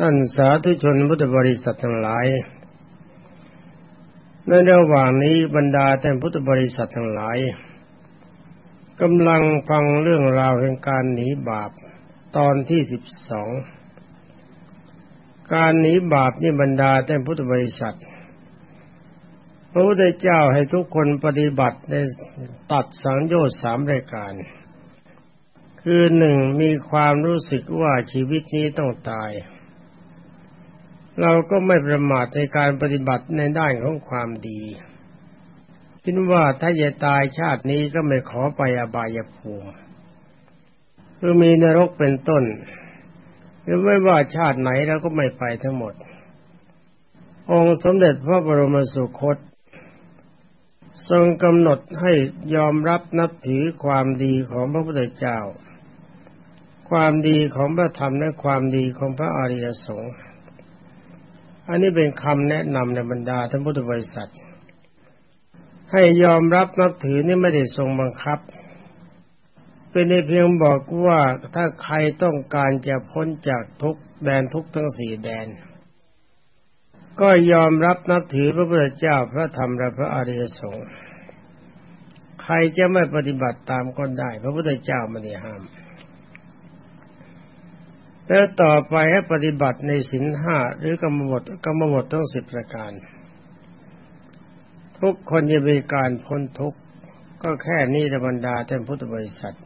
ท่านสาธุชนพุทธบริษัททั้งหลาย ในระหว่างนี้บรรดาแท่านพุทธบริษัททั้งหลายกำลังฟังเรื่องราวแห่งการหนีบาปตอนที่สิบสอง การหนีบาปนี่บรรดาแท่านพุทธบริษัท พระพุทธเจ้าให้ทุกคนปฏิบัติในตัดสังโยชน์สามรายการ คือหนึ่งมีความรู้สึกว่าชีวิตนี้ต้องตาย เราก็ไม่ประมาทในการปฏิบัติในด้านของความดีคิดว่าถ้าจะตายชาตินี้ก็ไม่ขอไปอบายภูมิคือมีนรกเป็นต้นหรือไม่ว่าชาติไหนเราก็ไม่ไปทั้งหมด องค์สมเด็จพระบรมสุคต ทรงกำหนดให้ยอมรับนับถือความดีของพระพุทธเจ้า ความดีของพระธรรมและความดีของพระอริยสงฆ์ อันนี้เป็นคำแนะนำในบรรดาท่านพุทธบริษัท ให้ยอมรับนับถือนี่ไม่ได้ทรงบังคับ เป็นในเพียงบอกว่าถ้าใครต้องการจะพ้นจากทุกแดนทุกทั้งสี่แดน ก็ยอมรับนับถือพระพุทธเจ้าพระธรรมและพระอริยสงฆ์ใครจะไม่ปฏิบัติตามก็ได้ พระพุทธเจ้าไม่ได้ห้าม แล้วต่อไปให้ปฏิบัติในสินห้าหรือกรรมบทกรรมบทต้องสิบประการ ทุกคนจะมีการพ้นทุกข์ก็แค่นี้ธรรมดาท่านพุทธบริษัท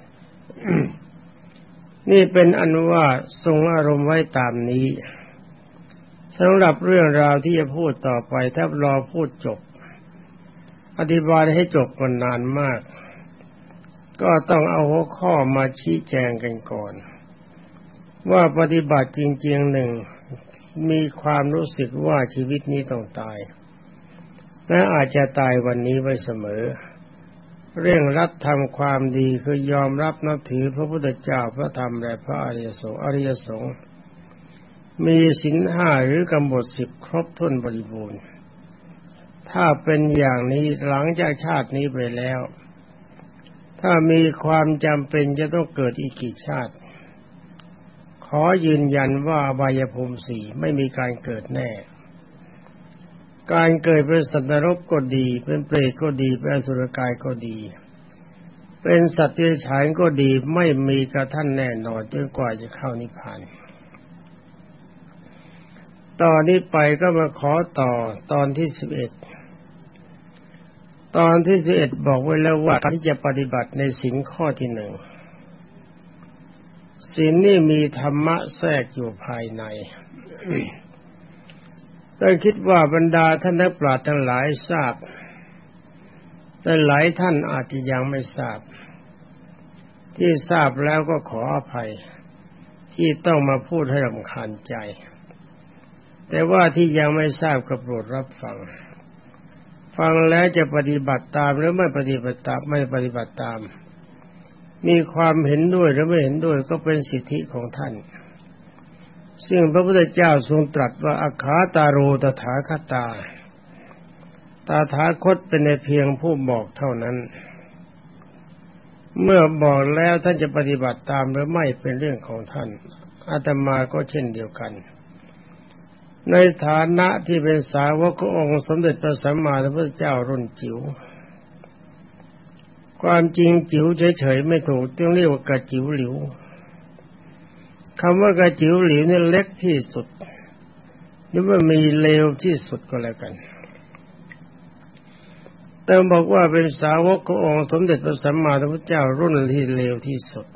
นี่เป็นอนุว่าทรงอารมณ์ไว้ตามนี้สำหรับเรื่องราวที่จะพูดต่อไปถ้ารอพูดจบ อธิบายให้จบกันนานมาก ก็ต้องเอาหัวข้อมาชี้แจงกันก่อน ว่าปฏิบัติจริงๆหนึ่งมีความรู้สึกว่าชีวิตนี้ต้องตาย และอาจจะตายวันนี้ไว้เสมอ เร่งรัดทำความดีคือยอมรับนับถือพระพุทธเจ้าพระธรรมและพระอริยสงฆ์อริยสงฆ์มีสินห้าหรือกำหนดสิบครบถ้วนบริบูรณ์ ถ้าเป็นอย่างนี้หลังจากชาตินี้ไปแล้ว ถ้ามีความจำเป็นจะต้องเกิดอีกกี่ชาติ ขอยืนยันว่าบายภูมิสี่ไม่มีการเกิดแน่ การเกิดเป็นสัตว์นรกก็ดี เป็นเปรตก็ดี เป็นสุรกายก็ดี เป็นสัตว์ที่ฉายก็ดีไม่มีกระท่านแน่นอนจนกว่าจะเข้านิพพานตอนนี้ไปก็มาขอต่อตอนที่สิบเอ็ดตอนที่สิบเอ็ดบอกไว้แล้วว่าที่จะปฏิบัติในสิ่งข้อที่หนึ่ง ศีลนี่มีธรรมะแทรกอยู่ภายในแต่คิดว่าบรรดาท่านนักปราชญ์ทั้งหลายทราบ แต่หลายท่านอาจจะยังไม่ทราบ ที่ทราบแล้วก็ขออภัย ที่ต้องมาพูดให้รำคาญใจ แต่ว่าที่ยังไม่ทราบก็โปรดรับฟัง ฟังแล้วจะปฏิบัติตามหรือไม่ปฏิบัติตามไม่ปฏิบัติตาม มีความเห็นด้วยหรือไม่เห็นด้วยก็เป็นสิทธิของท่าน ซึ่งพระพุทธเจ้าทรงตรัสว่าอาคาตาโรตถาคตา ตาถาคตเป็นในเพียงผู้บอกเท่านั้น เมื่อบอกแล้วท่านจะปฏิบัติตามหรือไม่เป็นเรื่องของท่าน อาตมาก็เช่นเดียวกัน ในฐานะที่เป็นสาวกขององค์สมเด็จพระสัมมาสัมพุทธเจ้ารุ่นจิ๋ว ความจริงจิ๋วเฉยๆไม่ถูกต้องเรียกว่ากระจิ๋วหลิวคำว่ากระจิ๋วหลิวนี่เล็กที่สุดหรือว่ามีเลวที่สุดก็แล้วกันแต่บอกว่าเป็นสาวกขององค์สมเด็จพระสัมมาสัมพุทธเจ้ารุ่นที่เลวที่สุด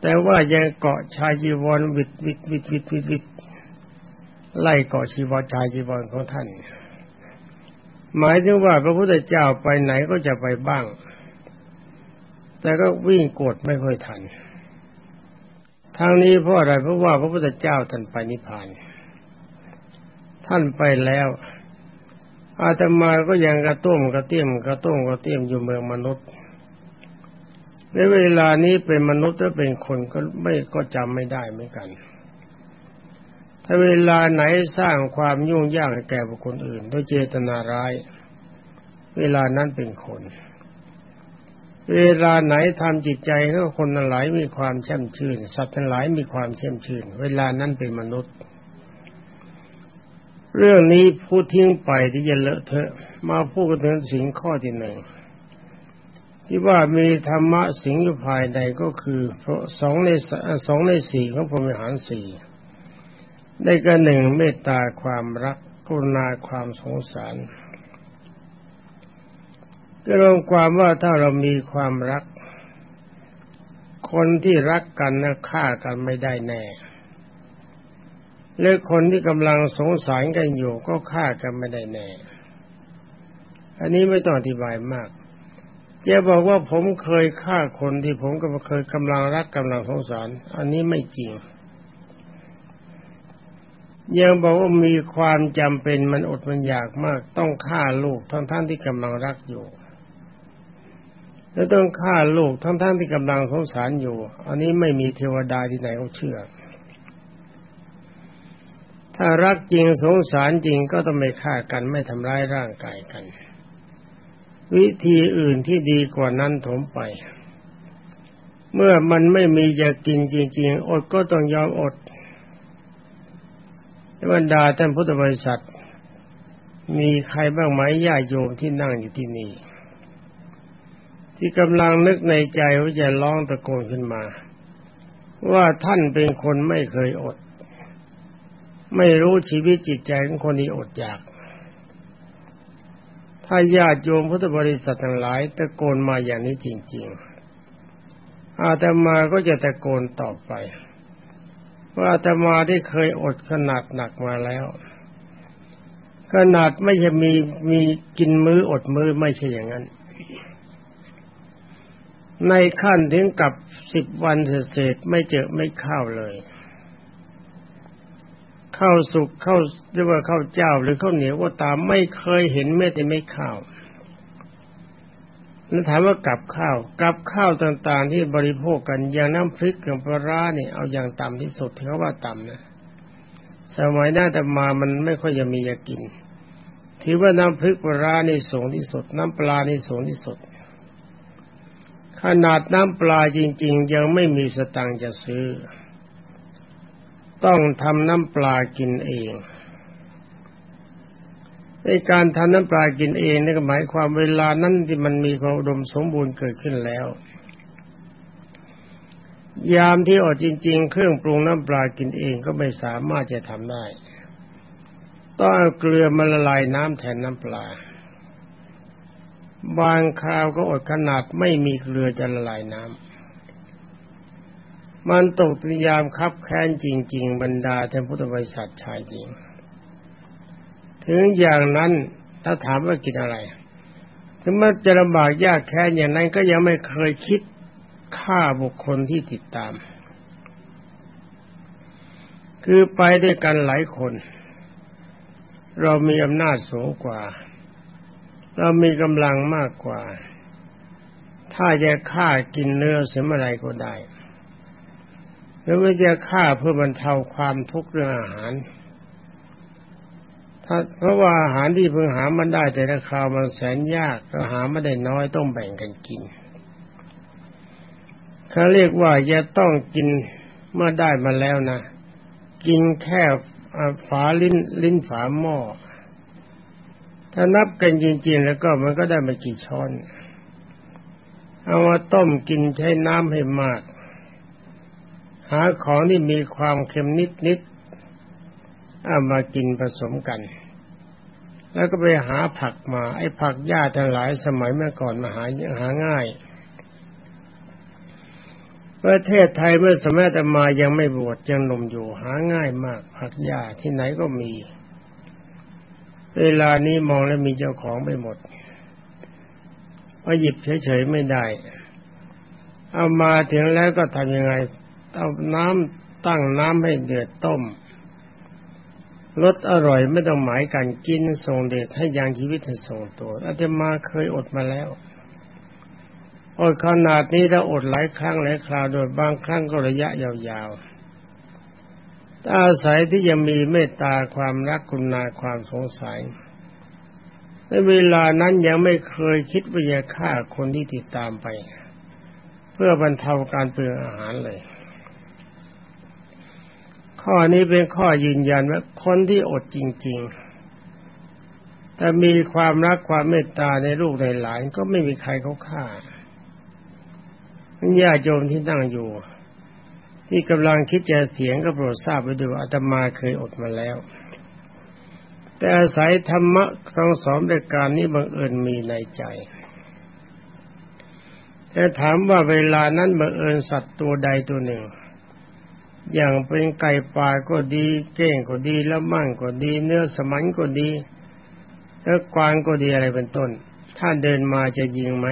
แต่ว่ายังเกาะชายจีวรวิดวิดวิดวิดวิดวิดไล่เกาะชีวชายจีวรของท่าน หมายถึงว่าพระพุทธเจ้าไปไหนก็จะไปบ้าง แต่ก็วิ่งกดไม่ค่อยทันทางนี้เพราะอะไรเพราะว่าพระพุทธเจ้าท่านไปนิพพาน ท่านไปแล้ว อาตมาก็ยังกระต้มกระเตี้ยมกระต้มกระเตี้ยมอยู่เมืองมนุษย์ในเวลานี้เป็นมนุษย์ถ้าเป็นคนก็ไม่ก็จำไม่ได้เหมือนกัน ถ้าเวลาไหนสร้างความยุ่งยากให้แก่บุคคลอื่นด้วยเจตนาร้าย เวลานั้นเป็นคน เวลาไหนทำจิตใจก็คนหลายมีความแช่มชื่น สัตว์ทั้งหลายมีความแช่มชื่น เวลานั้นเป็นมนุษย์ เรื่องนี้พูดทิ้งไปที่จะเลอะเทอะมาพูดกันถึงสิ่งข้อที่หนึ่งที่ว่ามีธรรมะสิงอยู่ภายในก็คือสองในสองในสี่ของพรหมหารสี่ ได้ก็หนึ่งเมตตาความรักกรุณาความสงสารก็รวมความว่าถ้าเรามีความรัก คนที่รักกันนะฆ่ากันไม่ได้แน่และคนที่กำลังสงสารกันอยู่ก็ฆ่ากันไม่ได้แน่ อันนี้ไม่ต้องอธิบายมากจะบอกว่าผมเคยฆ่าคนที่ผมก็เคยกำลังรักกำลังสงสาร อันนี้ไม่จริง ยังบอกว่ามีความจำเป็นมันอดมันอยากมาก ต้องฆ่าลูกทั้งท่านที่กำลังรักอยู่ แล้วต้องฆ่าลูกทั้งท่านที่กำลังสงสารอยู่ อันนี้ไม่มีเทวดาที่ไหนเขาเชื่อ ถ้ารักจริงสงสารจริงก็ต้องไม่ฆ่ากันไม่ทำร้ายร่างกายกัน วิธีอื่นที่ดีกว่านั้นถมไป เมื่อมันไม่มีจะกินจริง ๆ อดก็ต้องยอมอด บรรดาท่านพุทธบริษัท มีใครบ้างไหมญาติโยมที่นั่งอยู่ที่นี่ ที่กำลังนึกในใจว่าจะร้องตะโกนขึ้นมา ว่าท่านเป็นคนไม่เคยอด ไม่รู้ชีวิตจิตใจของคนนี้อดอยาก ถ้าญาติโยมพุทธบริษัททั้งหลายตะโกนมาอย่างนี้จริง ๆ อาตมาก็จะตะโกนต่อไป ว่าอาตมาที่เคยอดขนาดหนักมาแล้ว ขนาดไม่จะมีมีกินมื้ออดมื้อไม่ใช่อย่างนั้น ในขั้นถึงกับสิบวันเศษไม่เจอไม่ข้าวเลย ข้าวสุกข้าวเรียกว่าข้าวเจ้าหรือข้าวเหนียวก็ตามไม่เคยเห็นแม้แต่ไม่ข้าว แล้วถามว่ากับข้าวกับข้าวต่าง ๆ ที่บริโภคกันอย่างน้ำพริกกับปลาเนี่ยเอาอย่างต่ำที่สุดที่เขาว่าต่ำนะสมัยหน้าแต่มามันไม่ค่อยจะมีจะกินถือว่าน้ำพริกปลานี่สูงที่สุด น้ำปลานี่สูงที่สุด ขนาดน้ำปลาจริง ๆ ยังไม่มีสตังค์จะซื้อ ต้องทำน้ำปลากินเอง ในการทำน้ำปลากินเองนี่ก็หมายความเวลานั้นที่มันมีความอุดมสมบูรณ์เกิดขึ้นแล้ว ยามที่อดจริง ๆ เครื่องปรุงน้ำปลากินเองก็ไม่สามารถจะทำได้ ต้องเอาเกลือมาละลายน้ำแทนน้ำปลา บางคราวก็อดขนาดไม่มีเกลือจะละลายน้ำมันตกติยามคับแค้นจริง ๆ บรรดาท่านพุทธบริษัทชายจริง ถึงอย่างนั้นถ้าถามว่ากินอะไรถึงมันจะลำบากยากแค้นอย่างนั้นก็ยังไม่เคยคิดฆ่าบุคคลที่ติดตาม คือไปด้วยกันหลายคน เรามีอำนาจสูงกว่า เรามีกำลังมากกว่า ถ้าจะฆ่ากินเนื้อเสียเมื่อไรก็ได้แล้วก็จะฆ่าเพื่อบรรเทาความทุกข์เรื่องอาหาร ถ้าเพราะว่าอาหารที่เพิ่งหามันได้แต่ละคราวมันแสนยากก็หาไม่ได้น้อยต้องแบ่งกันกินเขาเรียกว่าจะต้องกินเมื่อได้มาแล้วนะ กินแค่ฝาลิ้นลิ้นฝาหม้อถ้านับกันจริง ๆ แล้วก็มันก็ได้มากี่ช้อน เอามาต้มกินใช้น้ำให้มาก หาของที่มีความเค็มนิดนิด เอามากินผสมกัน แล้วก็ไปหาผักมา ไอ้ผักหญ้าทั้งหลายสมัยเมื่อก่อนมาหาหาง่ายประเทศไทยเมื่อสมัยตมายังไม่บวชยังหนุ่มอยู่หาง่ายมาก ผักหญ้าที่ไหนก็มี เวลานี้มองแล้วมีเจ้าของไปหมดพอหยิบเฉยๆไม่ได้ เอามาถึงแล้วก็ทำยังไง เอาน้ำตั้งน้ำให้เดือดต้ม รสอร่อยไม่ต้องหมายการกินส่งเดชให้ยังชีวิตให้ส่งตัวอาตมาเคยอดมาแล้วอดขนาดนี้ถ้าอดหลายครั้งหลายคราวโดยบางครั้งก็ระยะยาวๆถ้าอาศัยที่ยังมีเมตตาความรักคุณนาความสงสัยในเวลานั้นยังไม่เคยคิดว่าจะฆ่าคนที่ติดตามไป เพื่อบรรเทาการเปลืองอาหารเลย ข้อนี้เป็นข้อยืนยันว่าคนที่อดจริง ๆ แต่มีความรักความเมตตาในลูกในหลานก็ไม่มีใครเขาฆ่าญาติโยมที่นั่งอยู่ ที่กำลังคิดจะเสียงก็โปรดทราบไปดูอาตมาเคยอดมาแล้ว แต่อาศัยธรรมะทั้งสองรายการนี้บังเอิญมีในใจแต่ถามว่าเวลานั้นบังเอิญสัตว์ตัวใดตัวหนึ่ง อย่างเป็นไก่ป่าก็ดี เก้งก็ดีแล้วมั่งก็ดี เนื้อสมันก็ดีแล้วกวางก็ดีอะไรเป็นต้น ถ้าเดินมาจะยิงไหม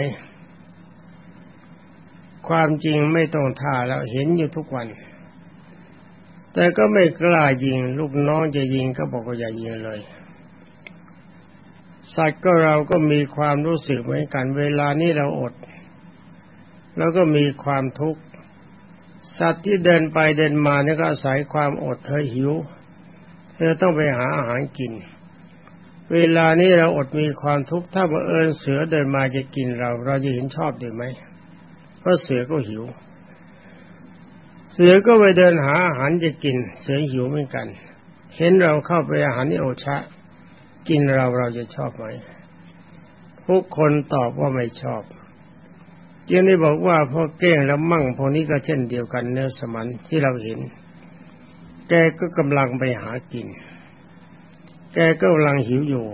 ความจริงไม่ต้องท่าแล้วเห็นอยู่ทุกวัน แต่ก็ไม่กล้ายิง ลูกน้องจะยิงก็บอกว่าอย่ายิงเลย สัตว์ก็เราก็มีความรู้สึกเหมือนกัน เวลานี้เราอด แล้วก็มีความทุกข์ สัตว์ที่เดินไปเดินมาเนี่ยก็อาศัยความอดเธอหิว เธอต้องไปหาอาหารกิน เวลานี้เราอดมีความทุกข์ถ้าบังเอิญเสือเดินมาจะกินเรา เราจะเห็นชอบดีไหมเพราะเสือก็หิว เสือก็ไปเดินหาอาหารจะกิน เสือหิวเหมือนกัน เห็นเราเข้าไปอาหารนี่โอชะ กินเราเราจะชอบไหมทุกคนตอบว่าไม่ชอบ ยังได้บอกว่าพ่อเก้งแล้วมั่งพวกนี้ก็เช่นเดียวกันเนื้อสมันที่เราเห็น แกก็กำลังไปหากิน แกก็กำลังหิวอยู่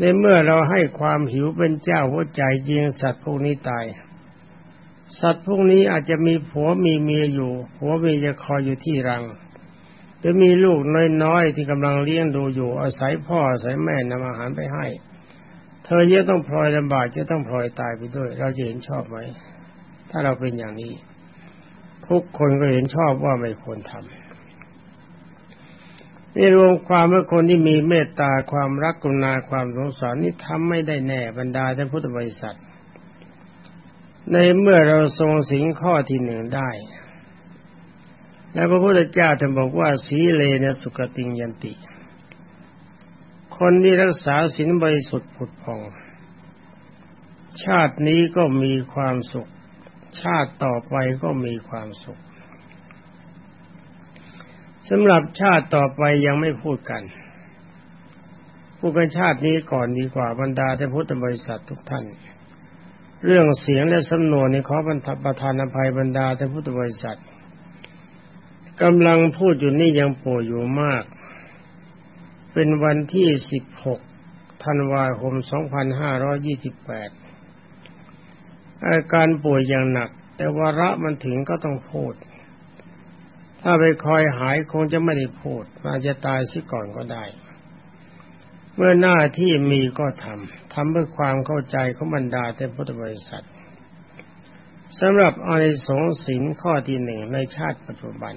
ในเมื่อเราให้ความหิวเป็นเจ้าหัวใจยิงสัตว์พวกนี้ตาย สัตว์พวกนี้อาจจะมีผัวมีเมียอยู่ผัวเมียจะคอยอยู่ที่รังจะมีลูกน้อยๆที่กำลังเลี้ยงดูอยู่อาศัยพ่ออาศัยแม่นำอาหารไปให้ เธอจะต้องพลอยลำบากจะต้องพลอยตายไปด้วย เราจะเห็นชอบไหมถ้าเราเป็นอย่างนี้ ทุกคนก็เห็นชอบว่าไม่ควรทำนี่รวมความว่าคนที่มีเมตตาความรักกรุณาความสงสารนี่ทำไม่ได้แน่บรรดาท่านพุทธบริษัท ในเมื่อเราทรงสิงข้อที่หนึ่งได้และพระพุทธเจ้าท่านบอกว่าสีเลนสุกติงยันติ คนที่รักษาศีลบริสุทธิ์ผุดผ่อง ชาตินี้ก็มีความสุข ชาติต่อไปก็มีความสุขสำหรับชาติต่อไปยังไม่พูดกัน พูดกันชาตินี้ก่อนดีกว่าบรรดาท่านพุทธบริษัททุกท่าน เรื่องเสียงและสำนวนในขอบรรทประธานอภัยบรรดาท่านพุทธบริษัทกำลังพูดอยู่นี่ยังป่วยอยู่มาก เป็นวันที่สิบหกธันวาคมสองพันห้าร้อยี่สิบแปดอาการป่วยอย่างหนัก แต่วาระมันถึงก็ต้องพูด ถ้าไปคอยหายคงจะไม่ได้พูดอาจจะตายซิก่อนก็ได้ เมื่อหน้าที่มีก็ทำ ทำเพื่อความเข้าใจของบรรดาแต่พุทธบริษัทสำหรับอานิสงส์ศีลข้อที่หนึ่งในชาติปัจจุบัน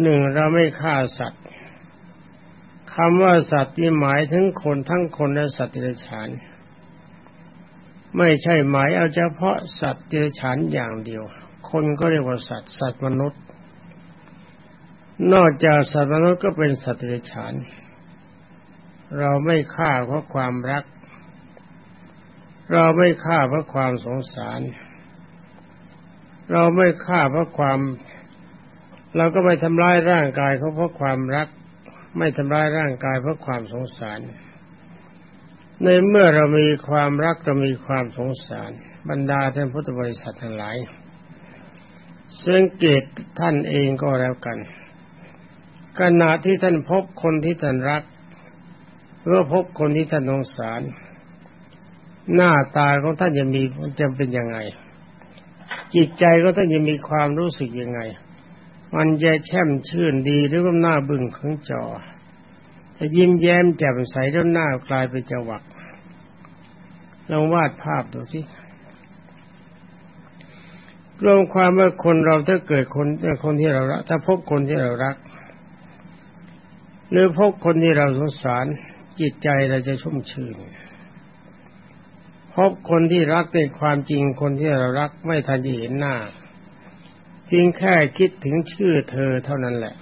หนึ่งเราไม่ฆ่าสัตว์คำว่าสัตว์ที่หมายถึงคนทั้งคนและสัตว์ที่ฉาน ไม่ใช่หมายเอาเฉพาะสัตว์ที่ฉานอย่างเดียว คนก็เรียกว่าสัตว์สัตว์มนุษย์ นอกจากสัตว์มนุษย์ก็เป็นสัตว์ที่ฉาน เราไม่ฆ่าเพราะความรัก เราไม่ฆ่าเพราะความสงสาร เราไม่ฆ่าเพราะความ เราก็ไม่ทำร้ายร่างกายเขาเพราะความรัก ไม่ทำร้ายร่างกายเพราะความสงสาร ในเมื่อเรามีความรักเรามีความสงสาร บรรดาท่านพุทธบริษัททั้งหลายสังเกตท่านเองก็แล้วกัน ขณะที่ท่านพบคนที่ท่านรักเมื่อพบคนที่ท่านสงสาร หน้าตาของท่านจะมีจะเป็นยังไง จิตใจของท่านจะมีความรู้สึกยังไง มันจะแช่มชื่นดีหรือว่าหน้าบึ้งของจอจะยิ้มแย้มแจ่มใสแล้วหน้ากลายเป็นจวักลองวาดภาพดูสิรวมความว่าคนเราถ้าเกิดคนคนที่เรารักถ้าพบคนที่เรารัก หรือพบคนที่เราสงสารจิตใจเราจะชุ่มชื่นพบคนที่รักในความจริงคนที่เรารักไม่ทันจะเห็นหน้า เพียงแค่คิดถึงชื่อเธอเท่านั้นแหละ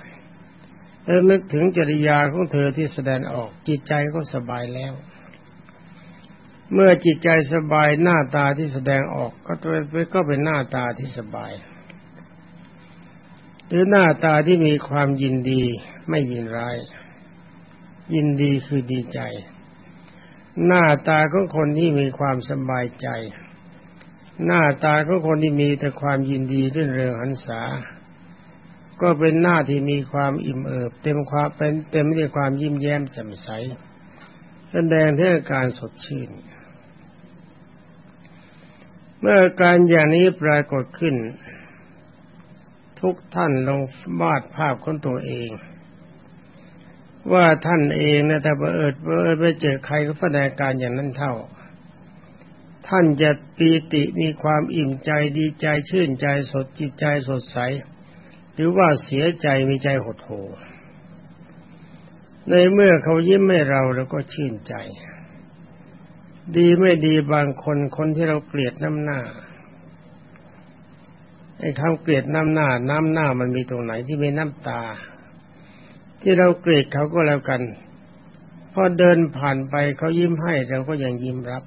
แล้วนึกถึงจริยาของเธอที่แสดงออกจิตใจก็สบายแล้ว เมื่อจิตใจสบายหน้าตาที่แสดงออกก็ก็เป็นหน้าตาที่สบาย หรือหน้าตาที่มีความยินดีไม่ยินร้าย ยินดีคือดีใจ หน้าตาของคนที่มีความสบายใจ หน้าตาของคนที่มีแต่ความยินดีเรื่องเริงหันษา ก็เป็นหน้าที่มีความอิ่มเอิบ เต็มความเป็นเต็มด้วยความยิ้มแย้มแจ่มใส แสดงถึงอาการสดชื่น เมื่อการอย่างนี้ปรากฏขึ้น ทุกท่านลงวาดภาพของตัวเอง ว่าท่านเองนะแต่เอิดเอิดไปเจอใครก็แสดงการอย่างนั้นเท่า ท่านจะปีติมีความอิ่มใจดีใจชื่นใจสดจิตใจสดใส หรือว่าเสียใจมีใจหดหู่ในเมื่อเขายิ้มให้เราเราก็ชื่นใจ ดีไม่ดีบางคนคนที่เราเกลียดน้ำหน้าไอ้คำเกลียดน้ำหน้า น้ำหน้ามันมีตรงไหนที่มีน้ำตา ที่เราเกลียดเขาก็แล้วกัน พอเดินผ่านไปเขายิ้มให้เราก็ยังยิ้มรับ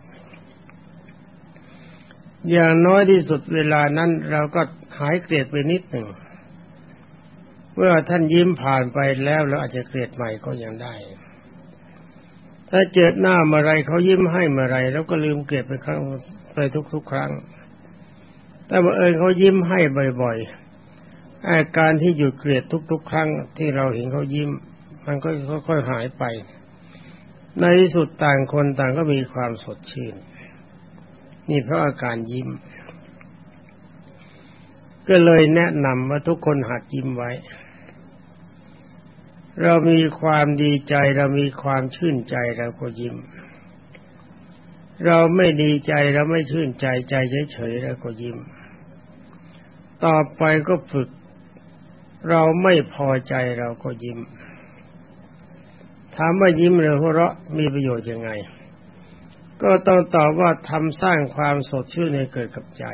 อย่างน้อยที่สุดเวลานั้นเราก็หายเกลียดไปนิดหนึ่งเมื่อท่านยิ้มผ่านไปแล้วเราอาจจะเกลียดใหม่ก็ยังได้ ถ้าเจอหน้าเมื่อไรเขายิ้มให้เมื่อไรเราก็ลืมเกลียดไปครั้งไปทุกๆครั้ง แต่ว่าเอิญเขายิ้มให้บ่อยๆอาการที่หยุดเกลียดทุก ๆ ครั้งที่เราเห็นเขายิ้ม มันก็ค่อยๆหายไป ในที่สุดต่างคนต่างก็มีความสดชื่น นี่เพราะอาการยิ้ม ก็เลยแนะนำว่าทุกคนหัดยิ้มไว้ เรามีความดีใจเรามีความชื่นใจเราก็ยิ้ม เราไม่ดีใจเราไม่ชื่นใจใจเฉยๆเราก็ยิ้ม ต่อไปก็ฝึก เราไม่พอใจเราก็ยิ้มถามว่ายิ้มหรือหัวเราะมีประโยชน์ยังไง ก็ต้องตอบว่าทำสร้างความสดชื่นในเกิดกับใจ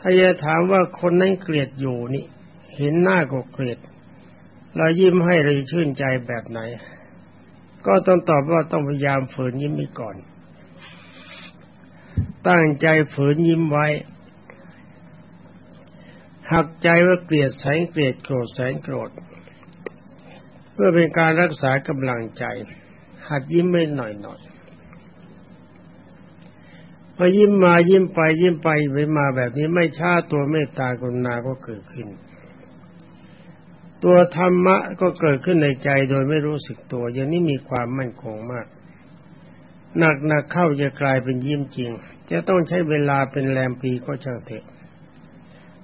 ถ้าจะถามว่าคนนั้นเกลียดอยู่นี่ เห็นหน้าก็เกลียด เรายิ้มให้เราชื่นใจแบบไหน ก็ต้องตอบว่าต้องพยายามฝืนยิ้มไปก่อน ตั้งใจฝืนยิ้มไว้ หักใจว่าเกลียดแสงเกลียดโกรธแสงโกรธ เพื่อเป็นการรักษากำลังใจ หัดยิ้มไม่หน่อยหน่อย พอยิ้มมายิ้มไปยิ้มไปไปมาแบบนี้ไม่ช้าตัวเมตตากรุณาก็เกิดขึ้น ตัวธรรมะก็เกิดขึ้นในใจโดยไม่รู้สึกตัว อย่างนี้มีความมั่นคงมากหนักหนักเข้าจะกลายเป็นยิ้มจริง จะต้องใช้เวลาเป็นแรมปีก็ช่างเถอะ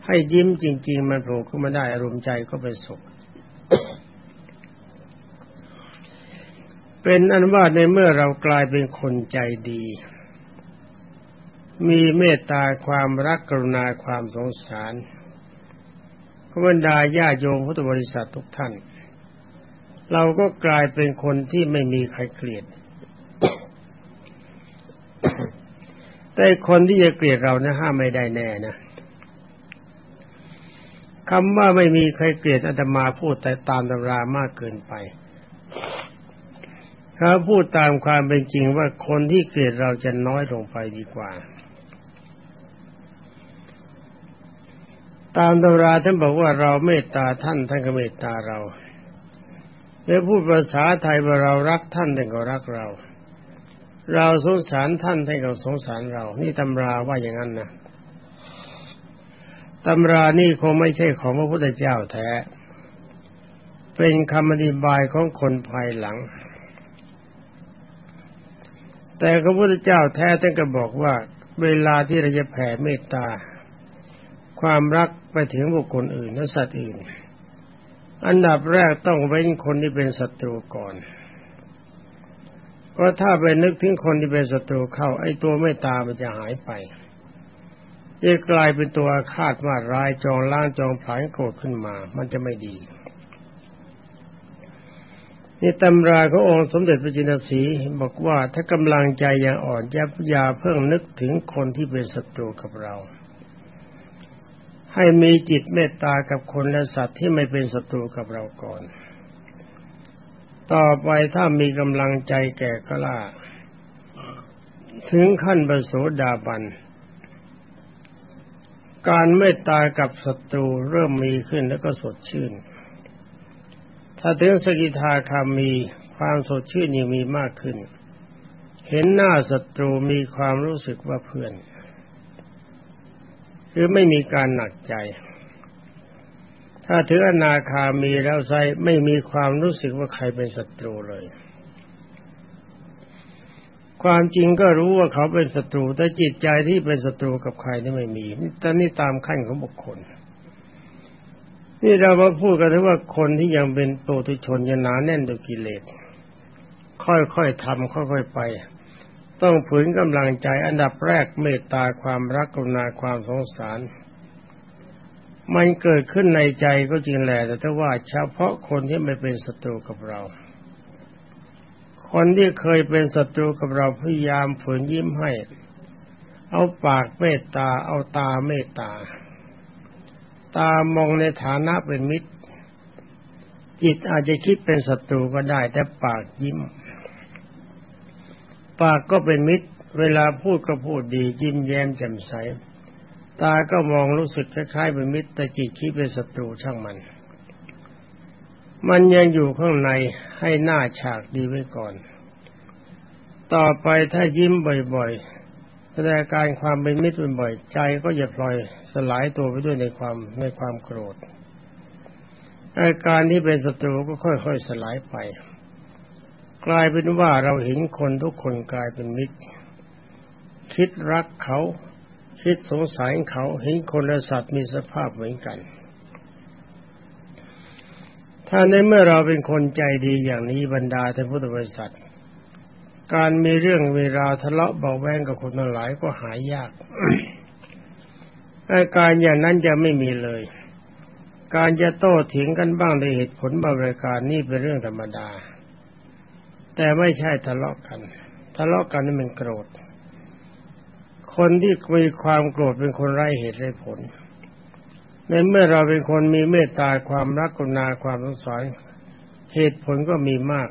ให้ยิ้มจริง ๆ มันโผล่ขึ้นมาได้อารมณ์ใจก็เป็นสุขเป็นอันว่าในเมื่อเรากลายเป็นคนใจดี มีเมตตาความรักกรุณาความสงสารบรรดาญาโยมพุทธบริษัททุกท่าน เราก็กลายเป็นคนที่ไม่มีใครเกลียด แต่คนที่จะเกลียดเรานะห้ามไม่ได้แน่นะคำว่าไม่มีใครเกลียดอาตมาพูดแต่ตามตำรามากเกินไปถ้าพูดตามความเป็นจริงว่าคนที่เกลียดเราจะน้อยลงไปดีกว่า ตามตำราท่านบอกว่าเราเมตตาท่านท่านก็เมตตาเราเมื่อพูดภาษาไทยว่าเรารักท่านท่านก็รักเรา เราสงสารท่านท่านก็สงสารเรา นี่ตำราว่าอย่างนั้นนะตำรานี่คงไม่ใช่ของพระพุทธเจ้าแท้ เป็นคำอธิบายของคนภายหลัง แต่พระพุทธเจ้าแท้ท่านก็บอกว่า เวลาที่เราจะแผ่เมตตา ความรัก ไปถึงบุคคลอื่นและสัตว์อื่น อันดับแรกต้องเว้นคนที่เป็นศัตรูก่อนเพราะถ้าไปนึกถึงคนที่เป็นศัตรูเข้า ไอ้ตัวไม่ตามันจะหายไปจะกลายเป็นตัวคาดมาร้ายจองล้างจองผลายโกรธขึ้นมา มันจะไม่ดีนี่ตำราขององค์สมเด็จพระจินสีบอกว่าถ้ากำลังใจยังอ่อนยับยาเพิ่งนึกถึงคนที่เป็นศัตรูกับเรา ให้มีจิตเมตตากับคนและสัตว์ที่ไม่เป็นศัตรูกับเราก่อน ต่อไปถ้ามีกำลังใจแก่กล้า ถึงขั้นบรรโสดาบัน การเมตตากับศัตรูเริ่มมีขึ้นแล้วก็สดชื่น ถ้าถึงสกิทาคามีความสดชื่นยังมีมากขึ้น เห็นหน้าศัตรูมีความรู้สึกว่าเพื่อน คือไม่มีการหนักใจ ถ้าถืออนาคามีแล้วใช้ไม่มีความรู้สึกว่าใครเป็นศัตรูเลย ความจริงก็รู้ว่าเขาเป็นศัตรู แต่จิตใจที่เป็นศัตรูกับใครนี่ไม่มีต่นี่ตามขั้นของบุคคล นี่เรามาพูดกันถึงว่าคนที่ยังเป็นโปตุชนยังหนาแน่นด้วยกิเลสค่อยๆทำค่อยๆไป ต้องฝืนกำลังใจอันดับแรกเมตตาความรักกรุณาความสงสาร มันเกิดขึ้นในใจก็จริงแหละแต่ถ้าว่าเฉพาะคนที่ไม่เป็นศัตรูกับเรา คนที่เคยเป็นศัตรูกับเราพยายามฝืนยิ้มให้ เอาปากเมตตาเอาตาเมตตา ตามองในฐานะเป็นมิตร จิตอาจจะคิดเป็นศัตรูก็ได้แต่ปากยิ้ม ปากก็เป็นมิตร เวลาพูดก็พูดดียิ้มแย้มแจ่มใส ตาก็มองรู้สึกคล้ายๆเป็นมิตรแต่จิตคิดเป็นศัตรูช่างมัน มันยังอยู่ข้างในให้หน้าฉากดีไว้ก่อน ต่อไปถ้ายิ้มบ่อยๆแสดงการความเป็นมิตรบ่อยๆใจก็จะปล่อยสลายตัวไปด้วยในความในความโกรธอาการที่เป็นศัตรูก็ค่อยๆสลายไป กลายเป็นว่าเราเห็นคนทุกคนกลายเป็นมิตร คิดรักเขา คิดสงสารเขาเห็นคนและสัตว์มีสภาพเหมือนกัน ถ้าในเมื่อเราเป็นคนใจดีอย่างนี้บรรดาท่านพุทธบริษัท การมีเรื่องเวลาทะเลาะเบาแวงกับคนทั้งหลายก็หายยากอาการอย่างนั้นจะไม่มีเลย การจะโต้เถียงกันบ้างในเหตุผลบริการนี่เป็นเรื่องธรรมดา แต่ไม่ใช่ทะเลาะกัน ทะเลาะกันนี่มันโกรธ คนที่มีความโกรธเป็นคนไร้เหตุไร้ผล ในเมื่อเราเป็นคนมีเมตตาความรักกุณาความสงสารเหตุผลก็มีมาก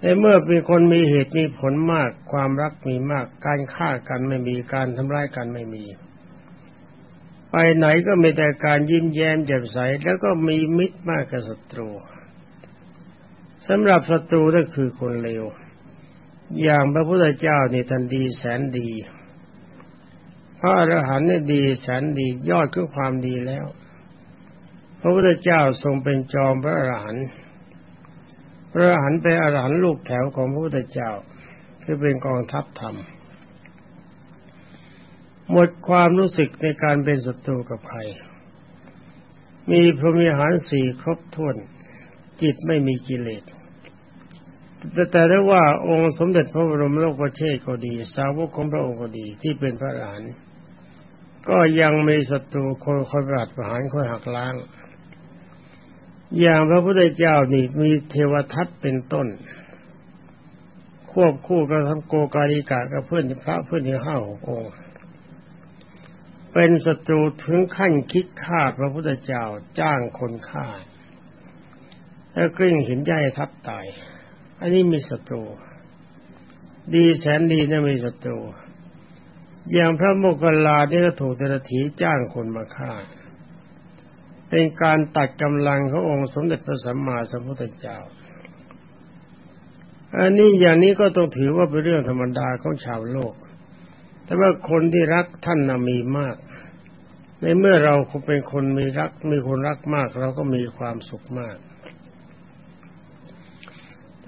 ในเมื่อเป็นคนมีเหตุมีผลมาก ความรักมีมาก การฆ่ากันไม่มีการทำร้ายกันไม่มี ไปไหนก็มีแต่การยิ้มแย้มแจ่มใสแล้วก็มีมิตรมากกับศัตรู สำหรับศัตรูนั่นคือคนเลว อย่างพระพุทธเจ้านี่ท่านดีแสนดี พระอรหันต์นี่ดีแสนดียอดคือความดีแล้ว พระพุทธเจ้าทรงเป็นจอมพระอรหันต์พระอรหันต์เป็นอรหันต์ลูกแถวของพระพุทธเจ้าคือเป็นกองทัพธรรม หมดความรู้สึกในการเป็นศัตรูกับใคร มีพรหมิหารสี่ครบถ้วน จิตไม่มีกิเลสแต่แต่ได้ว่าองค์สมเด็จพระบรมโลกประเทศก็ดี สาวกของพระองค์ก็ดีที่เป็นพระอรหันก็ยังมีศัตรูคอยคอยปราดประหารคอยหักล้าง อย่างพระพุทธเจ้านี่มีเทวทัตเป็นต้น ควบคู่กับทั้งโกกาลิกากับเพื่อนพระเพื่อนที่ห้าหกองค์เป็นศัตรูถึงขั้นคิดฆ่าพระพุทธเจ้าจ้างคนฆ่า แล้วกลิ้งหินใหญ่ทับตาย อันนี้มีศัตรู ดีแสนดีนะมีศัตรู อย่างพระโมคคัลลาที่ก็ถูกเดรัถีจ้างคนมาฆ่า เป็นการตัดกำลังขององค์สมเด็จพระสัมมาสัมพุทธเจ้า อันนี้อย่างนี้ก็ต้องถือว่าเป็นเรื่องธรรมดาของชาวโลก แต่ว่าคนที่รักท่านนามีมากในเมื่อเราเป็นคนมีรักมีคนรักมาก เราก็มีความสุขมาก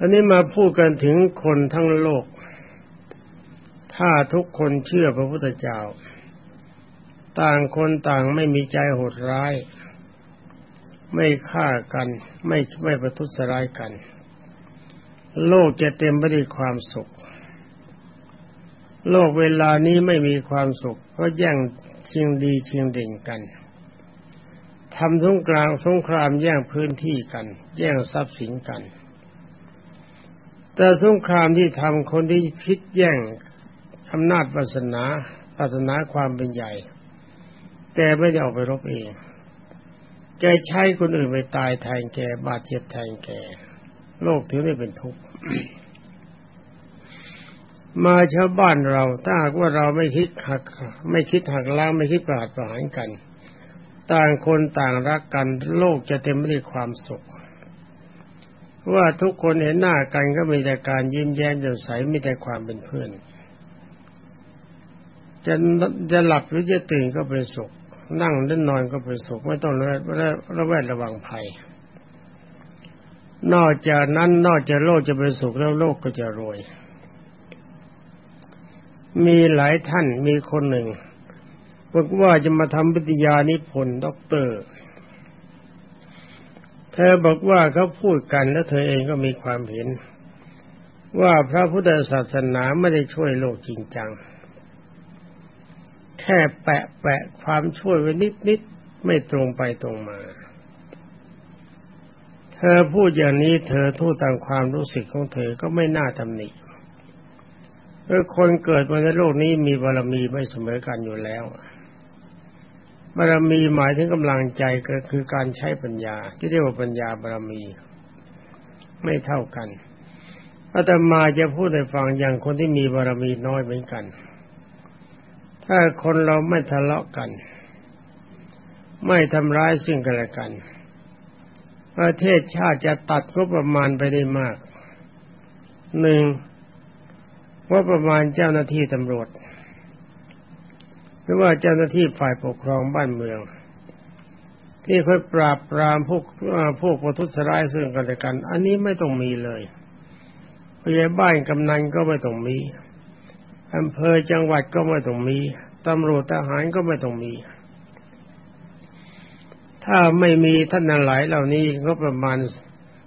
อันนี้มาพูดกันถึงคนทั้งโลก ถ้าทุกคนเชื่อพระพุทธเจ้า ต่างคนต่างไม่มีใจโหดร้าย ไม่ฆ่ากัน ไม่ไม่ประทุษร้ายกัน โลกจะเต็มไปด้วยความสุข โลกเวลานี้ไม่มีความสุข เพราะแย่งชิงดีชิงเด่งกันทำสงกรางสงครามแย่งพื้นที่กัน แย่งทรัพย์สินกัน แต่สงครามที่ทำคนที่คิดแย่งอำนาจวาสนาศาสนาความเป็นใหญ่จกไม่ได้ออกไปรบเอง แกใช้คนอื่นไปตายแทนแกบาดเจ็บแทนแก โลกถึงได้เป็นทุกข์มาชาวบ้านเราถ้าหากว่าเราไม่คิดหัก ไม่คิดหักล้างไม่คิดปราดประหารกัน ต่างคนต่างรักกัน โลกจะเต็มไปด้วยความสุข ว่าทุกคนเห็นหน้ากันก็มีแต่การยิ้มแย้มแจ่มใสมีแต่ความเป็นเพื่อนจะจะหลับหรือจะตื่นก็เป็นสุข นั่งเล่นนอนก็เป็นสุข ไม่ต้องระแวดระแวดระวังภัย นอกจากนั้นนอกจากโลกจะเป็นสุขแล้วโลกก็จะรวย มีหลายท่านมีคนหนึ่งบอกว่าจะมาทำวิทยานิพนธ์ด็อกเตอร์ ธอบอกว่าเขาพูดกันแล้วเธอเองก็มีความเห็น ว่าพระพุทธศาสนาไม่ได้ช่วยโลกจริงจัง แค่แปะแปะความช่วยไว้นิดนิดไม่ตรงไปตรงมา เธอพูดอย่างนี้เธอทู่ตามความรู้สึกของเธอก็ไม่น่าตำหนิเพราะคนเกิดมาในโลกนี้มีบารมีไม่เสมอกันอยู่แล้ว บารมีหมายถึงกำลังใจก็คือการใช้ปัญญา ที่เรียกว่าปัญญาบารมี ไม่เท่ากันอาตมาจะพูดให้ฟังอย่างคนที่มีบารมีน้อยเหมือนกัน ถ้าคนเราไม่ทะเลาะกัน ไม่ทำร้ายซึ่งกันและกัน ประเทศชาติจะตัดงบประมาณไปได้มากหนึ่งว่าประมาณเจ้าหน้าที่ตำรวจ รือว่าเจ้าหน้าที่ฝ่ายปกครองบ้านเมือง ที่ค่อยปราบปรามพวกพวกประทุษร้ายซึ่งกันและกัน อันนี้ไม่ต้องมีเลยผู้ใหญ่บ้านกำนันก็ไม่ต้องมีอำเภอจังหวัดก็ไม่ต้องมีตำรวจทหารก็ไม่ต้องมี ถ้าไม่มีท่านนั้นหลายเหล่านี้ก็ประมาณ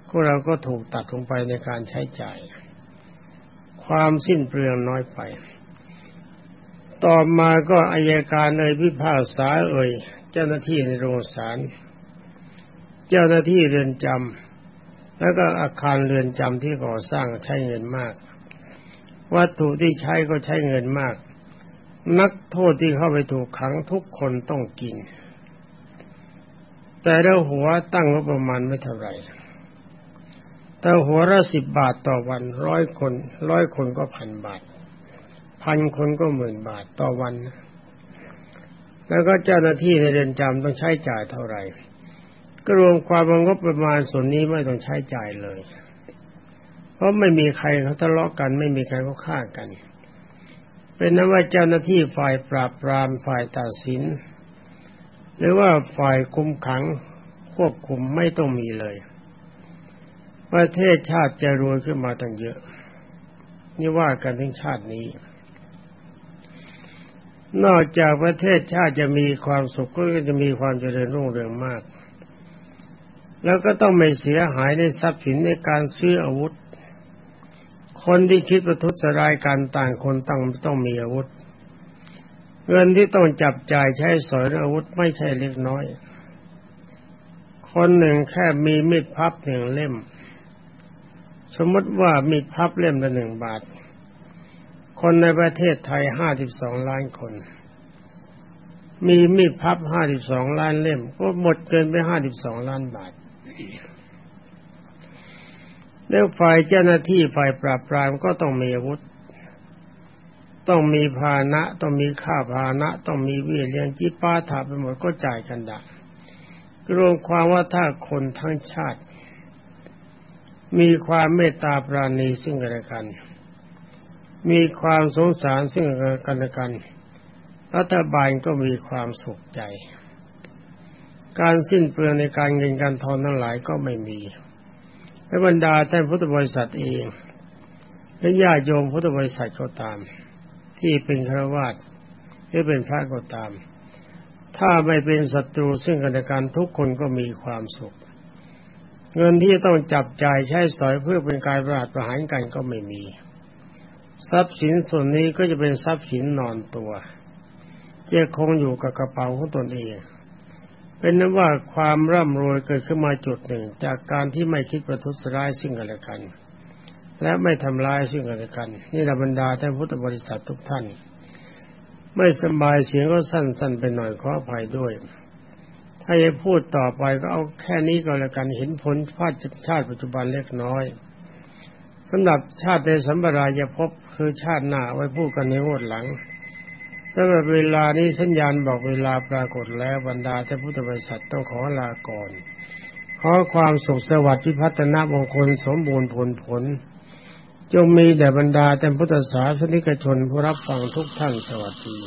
พวกเราก็ถูกตัดลงไปในการใช้จ่าย ความสิ้นเปลืองน้อยไป ต่อมาก็อายการเอ่ยพิพากษาเอ่ยเจ้าหน้าที่ในโรงศาลเจ้าหน้าที่เรือนจำแล้วก็อาคารเรือนจำที่ก่อสร้างใช้เงินมาก วัตถุที่ใช้ก็ใช้เงินมาก นักโทษที่เข้าไปถูกขังทุกคนต้องกิน แต่ล้วหัวตั้งงบประมาณไม่เท่าไหร่แต่หัวละสิบบาทต่อวันร้อยคนร้อยคนก็พันบาท พันคนก็หมื่นบาทต่อวัน แล้วก็เจ้าหน้าที่ในเรือนจำต้องใช้จ่ายเท่าไหร่ ก็รวมความงบประมาณส่วนนี้ไม่ต้องใช้จ่ายเลย เพราะไม่มีใครเขาทะเลาะกัน ไม่มีใครเขาฆ่ากัน เป็นนั้นว่าเจ้าหน้าที่ฝ่ายปราบปรามฝ่ายตัดสิน หรือว่าฝ่ายคุมขังควบคุมไม่ต้องมีเลย ประเทศชาติจะรวยขึ้นมาตั้งเยอะ นี่ว่ากันถึงชาตินี้ นอกจากประเทศชาติจะมีความสุขก็จะมีความเจริญรุ่งเรืองมาก แล้วก็ต้องไม่เสียหายในทรัพย์สินในการซื้ออาวุธ คนที่คิดประทุษร้ายกันต่างคนต่างต้องมีอาวุธ เงินที่ต้องจับจ่ายใช้สอยอาวุธไม่ใช่เล็กน้อย คนหนึ่งแค่มีมีดพับหนึ่งเล่ม สมมติว่ามีดพับเล่มละหนึ่งบาท คนในประเทศไทยห้าสิบสองล้านคน มีมีดพับห้าสิบสองล้านเล่ม ก็หมดเกินไปห้าสิบสองล้านบาท แล้วฝ่ายเจ้าหน้าที่ฝ่ายปราบปรามก็ต้องมีอาวุธ ต้องมีพานะต้องมีข้าพานะต้องมีวิเลี้ยงจิป้าถาไปหมดก็จ่ายกันดะรวมความว่าถ้าคนทั้งชาติ มีความเมตตาปราณีซึ่งกันและกัน มีความสงสารซึ่งกันและกัน รัฐบาลก็มีความสุขใจ การสิ้นเปลืองในการเงินการทองทั้งหลายก็ไม่มี และบรรดาท่านพุทธบริษัทเองและญาติโยมพุทธบริษัทก็ตาม ที่เป็นฆราวาสหรือเป็นพระก็ตาม ถ้าไม่เป็นศัตรูซึ่งกันและกันทุกคนก็มีความสุข เงินที่ต้องจับจ่ายใช้สอยเพื่อเป็นการประหารประหารกันก็ไม่มี ทรัพย์สินส่วนนี้ก็จะเป็นทรัพย์สินนอนตัวจะคงอยู่กับกระเป๋าของตนเอง เป็นนั้นว่าความร่ำรวยเกิดขึ้นมาจุดหนึ่ง จากการที่ไม่คิดประทุษร้ายซึ่งกันและกัน และไม่ทำร้ายซึ่งกันและกัน นี่ละบรรดาท่านพุทธบริษัททุกท่าน ไม่สบายเสียงก็สั้น ๆ ไปหน่อยขออภัยด้วย ถ้าจะพูดต่อไปก็เอาแค่นี้ก็แล้วกันเห็นผลพาดชาติปัจจุบันเล็กน้อย สำหรับชาติในสัมปรายภพคือชาติหน้าไว้พูดกันในงวดหลังสำหรับเวลานี้สัญญาณบอกเวลาปรากฏแล้วบรรดาท่านพุทธบริษัทต้องขอลาก่อน ขอความสุขสวัสดิ์พิพัฒนามงคลสมบูรณ์ผลผลจงมีแด่บรรดาท่านพุทธศาสนิกชนผู้รับฟังทุกท่านสวัสดี